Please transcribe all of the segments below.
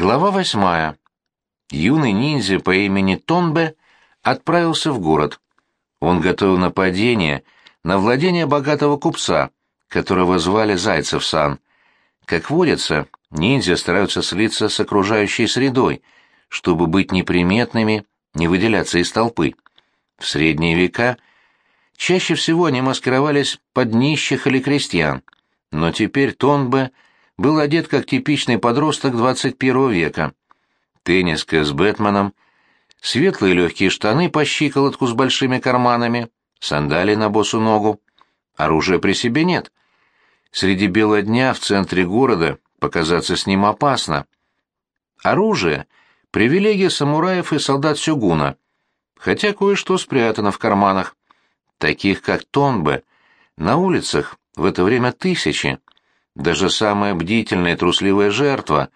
Глава восьмая. Юный ниндзя по имени Тонбе отправился в город. Он готовил нападение на владение богатого купца, которого звали Зайцев-сан. Как водится, ниндзя стараются слиться с окружающей средой, чтобы быть неприметными, не выделяться из толпы. В средние века чаще всего они маскировались под нищих или крестьян, но теперь Тонбе — был одет как типичный подросток 21 века. Тенниска с Бэтменом, светлые легкие штаны по щиколотку с большими карманами, сандалии на босу ногу. Оружия при себе нет. Среди бела дня в центре города показаться с ним опасно. Оружие — привилегия самураев и солдат Сюгуна, хотя кое-что спрятано в карманах. Таких, как Тонбе, на улицах в это время тысячи. Даже самая бдительная и трусливая жертва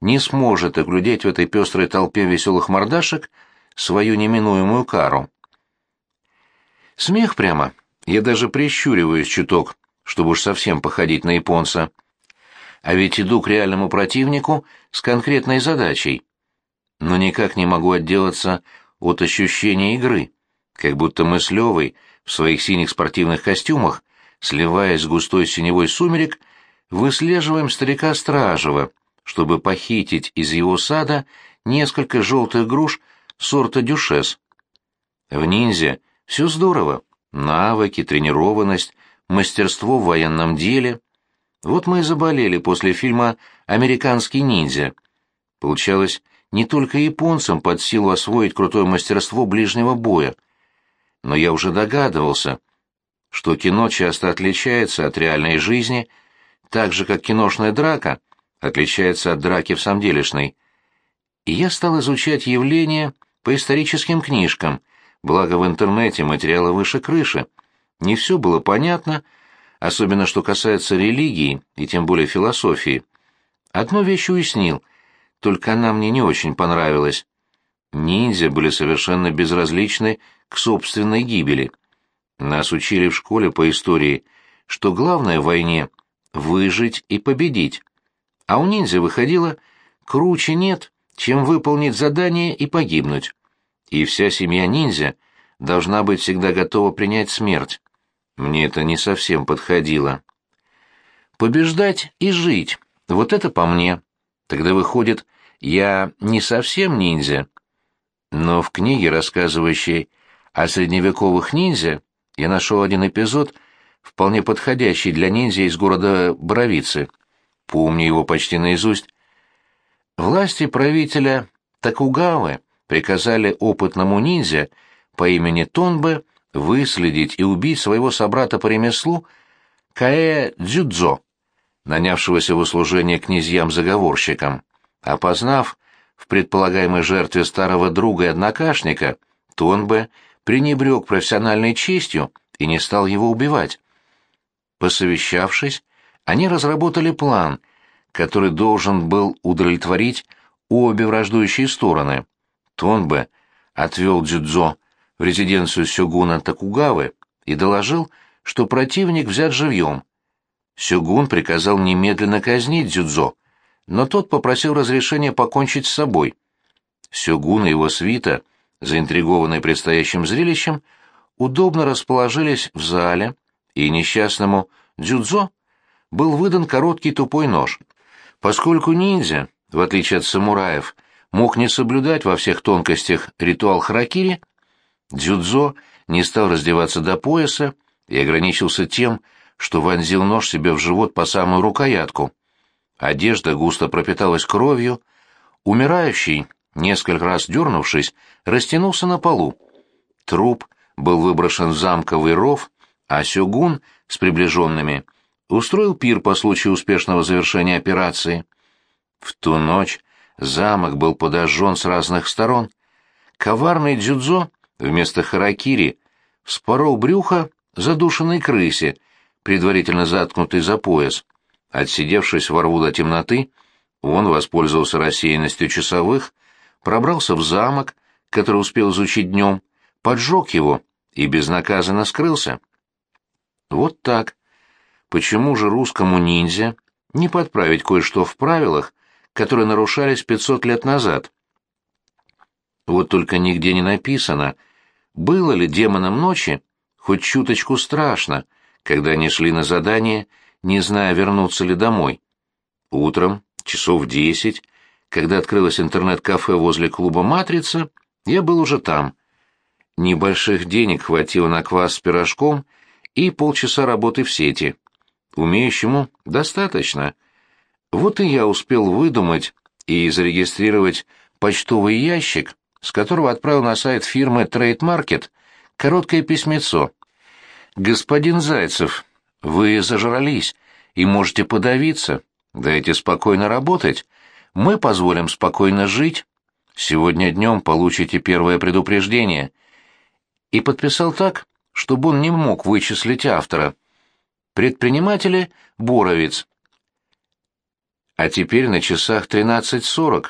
не сможет оглядеть в этой пестрой толпе веселых мордашек свою неминуемую кару. Смех прямо. Я даже прищуриваюсь чуток, чтобы уж совсем походить на японца. А ведь иду к реальному противнику с конкретной задачей. Но никак не могу отделаться от ощущения игры, как будто мы с Левой в своих синих спортивных костюмах, сливаясь с густой синевой сумерек, выслеживаем старика Стражева, чтобы похитить из его сада несколько желтых груш сорта дюшес. В ниндзя все здорово. Навыки, тренированность, мастерство в военном деле. Вот мы и заболели после фильма «Американский ниндзя». Получалось, не только японцам под силу освоить крутое мастерство ближнего боя. Но я уже догадывался, что кино часто отличается от реальной жизни – так же, как киношная драка отличается от драки в самделишной. И я стал изучать явления по историческим книжкам, благо в интернете материалы выше крыши. Не все было понятно, особенно что касается религии и тем более философии. Одну вещь уяснил, только она мне не очень понравилась. Ниндзя были совершенно безразличны к собственной гибели. Нас учили в школе по истории, что главное в войне выжить и победить. А у ниндзя выходило круче нет, чем выполнить задание и погибнуть. И вся семья ниндзя должна быть всегда готова принять смерть. Мне это не совсем подходило. Побеждать и жить — вот это по мне. Тогда выходит, я не совсем ниндзя. Но в книге, рассказывающей о средневековых ниндзя, я нашел один эпизод — вполне подходящий для ниндзя из города Боровицы. Помню его почти наизусть. Власти правителя Такугавы приказали опытному ниндзя по имени Тонбе выследить и убить своего собрата по ремеслу Каэ Дзюдзо, нанявшегося в услужение князьям-заговорщикам. Опознав в предполагаемой жертве старого друга и однокашника, Тонбе пренебрег профессиональной честью и не стал его убивать. Посовещавшись, они разработали план, который должен был удовлетворить обе враждующие стороны. Тонбе отвел Дзюдзо в резиденцию Сёгуна Такугавы и доложил, что противник взят живьем. Сёгун приказал немедленно казнить Дзюдзо, но тот попросил разрешения покончить с собой. Сёгун и его свита, заинтригованные предстоящим зрелищем, удобно расположились в зале, и несчастному дзюдзо был выдан короткий тупой нож. Поскольку ниндзя, в отличие от самураев, мог не соблюдать во всех тонкостях ритуал харакири, дзюдзо не стал раздеваться до пояса и ограничился тем, что вонзил нож себе в живот по самую рукоятку. Одежда густо пропиталась кровью, умирающий, несколько раз дернувшись, растянулся на полу. Труп был выброшен в замковый ров, а Сёгун с приближенными устроил пир по случаю успешного завершения операции. В ту ночь замок был подожжен с разных сторон. Коварный дзюдзо вместо харакири вспорол брюхо задушенной крысе, предварительно заткнутой за пояс. Отсидевшись во рву до темноты, он воспользовался рассеянностью часовых, пробрался в замок, который успел изучить днем, поджег его и безнаказанно скрылся. Вот так. Почему же русскому ниндзя не подправить кое-что в правилах, которые нарушались 500 лет назад. Вот только нигде не написано, было ли демонам ночи хоть чуточку страшно, когда они шли на задание, не зная, вернуться ли домой. Утром, часов десять, когда открылось интернет-кафе возле клуба «Матрица», я был уже там. Небольших денег хватило на квас с пирожком и полчаса работы в сети. Умеющему достаточно. Вот и я успел выдумать и зарегистрировать почтовый ящик, с которого отправил на сайт фирмы Trade Market короткое письмецо. «Господин Зайцев, вы зажрались и можете подавиться. Дайте спокойно работать. Мы позволим спокойно жить. Сегодня днем получите первое предупреждение». И подписал так, чтобы он не мог вычислить автора. Предприниматели — Боровец. А теперь на часах 13.40.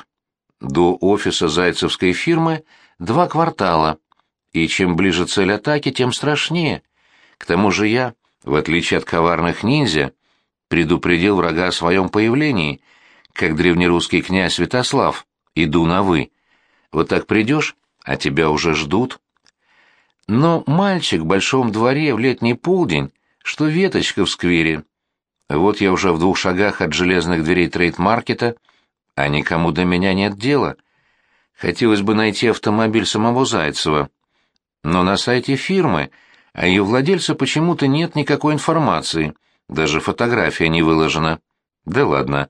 До офиса зайцевской фирмы два квартала, и чем ближе цель атаки, тем страшнее. К тому же я, в отличие от коварных ниндзя, предупредил врага о своем появлении, как древнерусский князь Святослав, иду на «вы». Вот так придешь, а тебя уже ждут. Но мальчик в большом дворе в летний полдень, что веточка в сквере. Вот я уже в двух шагах от железных дверей трейд-маркета, а никому до меня нет дела. Хотелось бы найти автомобиль самого Зайцева. Но на сайте фирмы о ее владельце почему-то нет никакой информации, даже фотография не выложена. Да ладно.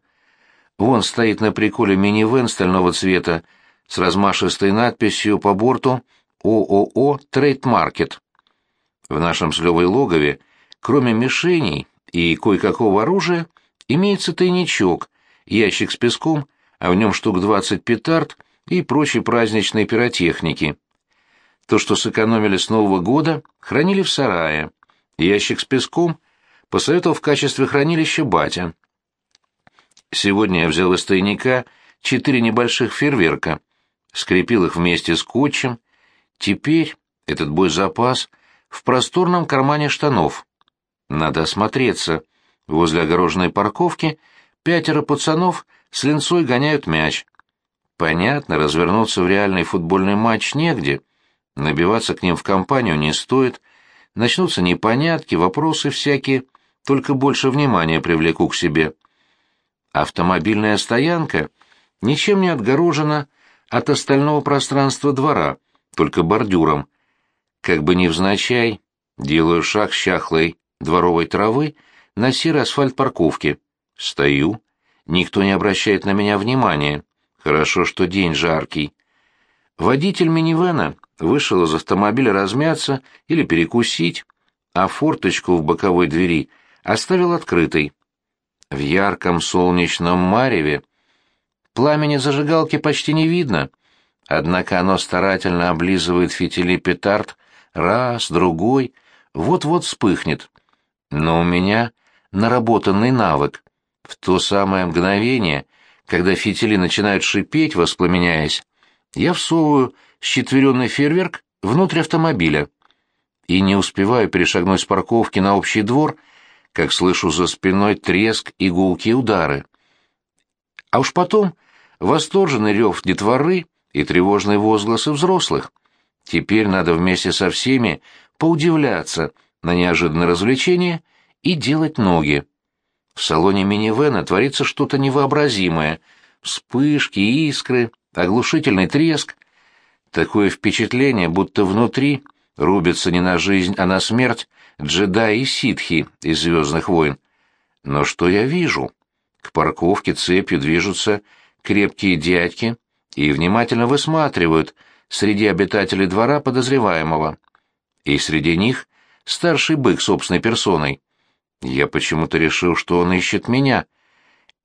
Вон стоит на приколе минивэн стального цвета с размашистой надписью по борту ООО «Трейд-маркет». В нашем с Левой логове, кроме мишеней и кое-какого оружия, имеется тайничок, ящик с песком, а в нем штук двадцать петард и прочей праздничной пиротехники. То, что сэкономили с Нового года, хранили в сарае. Ящик с песком посоветовал в качестве хранилища батя. Сегодня я взял из тайника четыре небольших фейерверка, скрепил их вместе скотчем. Теперь этот боезапас в просторном кармане штанов. Надо осмотреться. Возле огороженной парковки пятеро пацанов с линцой гоняют мяч. Понятно, развернуться в реальный футбольный матч негде. Набиваться к ним в компанию не стоит. Начнутся непонятки, вопросы всякие, только больше внимания привлеку к себе. Автомобильная стоянка ничем не отгорожена от остального пространства двора, только бордюром. Как бы невзначай, делаю шаг с чахлой дворовой травы на серый асфальт парковки. Стою. Никто не обращает на меня внимания. Хорошо, что день жаркий. Водитель минивэна вышел из автомобиля размяться или перекусить, а форточку в боковой двери оставил открытой. В ярком солнечном мареве пламени зажигалки почти не видно, однако оно старательно облизывает фитили петард раз, другой, вот-вот вспыхнет. Но у меня наработанный навык. В то самое мгновение, когда фитили начинают шипеть, воспламеняясь, я всовываю счетверенный фейерверк внутрь автомобиля и не успеваю перешагнуть с парковки на общий двор, как слышу за спиной треск и гулкие удары. А уж потом восторженный рев детворы и тревожные возгласы взрослых. Теперь надо вместе со всеми поудивляться на неожиданное развлечение и делать ноги. В салоне минивэна творится что-то невообразимое. Вспышки, искры, оглушительный треск. Такое впечатление, будто внутри рубятся не на жизнь, а на смерть джедаи и ситхи из «Звездных войн». Но что я вижу? К парковке цепью движутся крепкие дядьки и внимательно высматривают среди обитателей двора подозреваемого. И среди них старший бык собственной персоной. Я почему-то решил, что он ищет меня.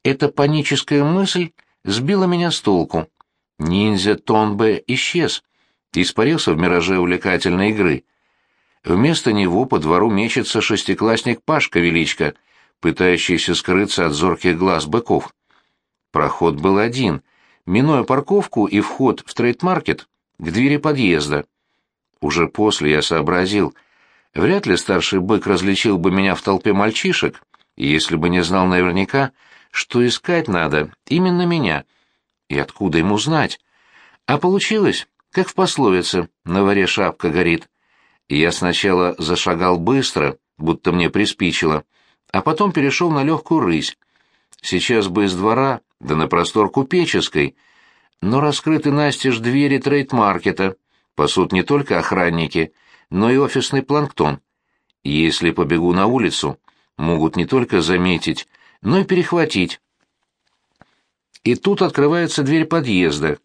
Эта паническая мысль сбила меня с толку. Ниндзя Тонбе исчез, испарился в мираже увлекательной игры. Вместо него по двору мечется шестиклассник Пашка Величко, пытающийся скрыться от зорких глаз быков. Проход был один, минуя парковку и вход в трейдмаркет к двери подъезда. Уже после я сообразил, вряд ли старший бык различил бы меня в толпе мальчишек, если бы не знал наверняка, что искать надо именно меня. И откуда ему знать? А получилось, как в пословице «на варе шапка горит». Я сначала зашагал быстро, будто мне приспичило, а потом перешел на легкую рысь. Сейчас бы из двора, да на простор купеческой, но раскрыты настежь двери трейдмаркета, пасут не только охранники, но и офисный планктон. Если побегу на улицу, могут не только заметить, но и перехватить. И тут открывается дверь подъезда.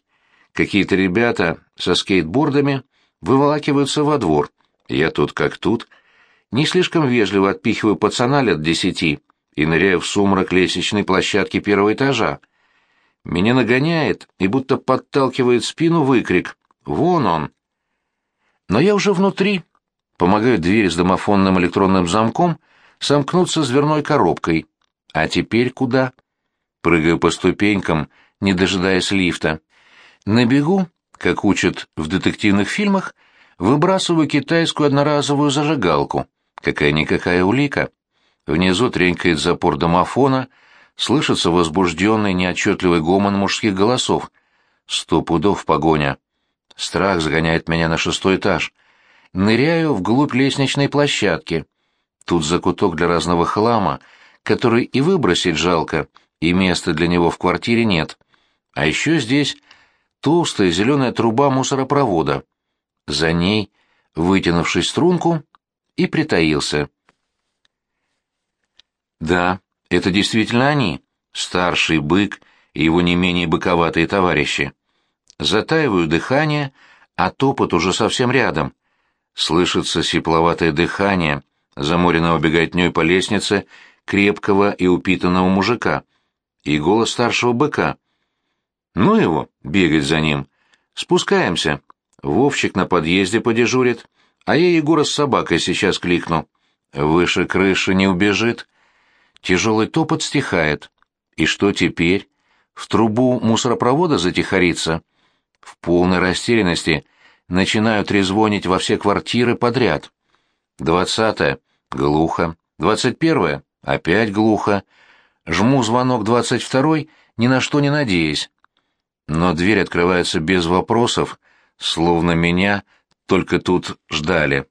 Какие-то ребята со скейтбордами выволакиваются во двор. Я тут как тут. Не слишком вежливо отпихиваю пацана лет десяти и ныряю в сумрак лестничной площадки первого этажа. Меня нагоняет и будто подталкивает спину выкрик «Вон он!». Но я уже внутри. Помогаю двери с домофонным электронным замком сомкнуться с дверной коробкой. А теперь куда? Прыгаю по ступенькам, не дожидаясь лифта. На бегу, как учат в детективных фильмах, выбрасываю китайскую одноразовую зажигалку. Какая-никакая улика. Внизу тренькает запор домофона, слышится возбужденный неотчетливый гомон мужских голосов. Сто пудов погоня. Страх загоняет меня на шестой этаж. Ныряю вглубь лестничной площадки. Тут закуток для разного хлама, который и выбросить жалко, и места для него в квартире нет. А еще здесь толстая зеленая труба мусоропровода. За ней, вытянувшись струнку, и притаился. Да, это действительно они, старший бык и его не менее быковатые товарищи. Затаиваю дыхание, а топот уже совсем рядом. Слышится сипловатое дыхание, заморенного беготней по лестнице крепкого и упитанного мужика, и голос старшего быка. Ну его, бегать за ним. Спускаемся. Вовчик на подъезде подежурит, а я Егора с собакой сейчас кликну. Выше крыши не убежит. Тяжелый топот стихает. И что теперь? В трубу мусоропровода затихариться? В полной растерянности начинаю трезвонить во все квартиры подряд. Двадцатое. Глухо. Двадцать первое. Опять глухо. Жму звонок двадцать второй, ни на что не надеясь. Но дверь открывается без вопросов, словно меня только тут ждали.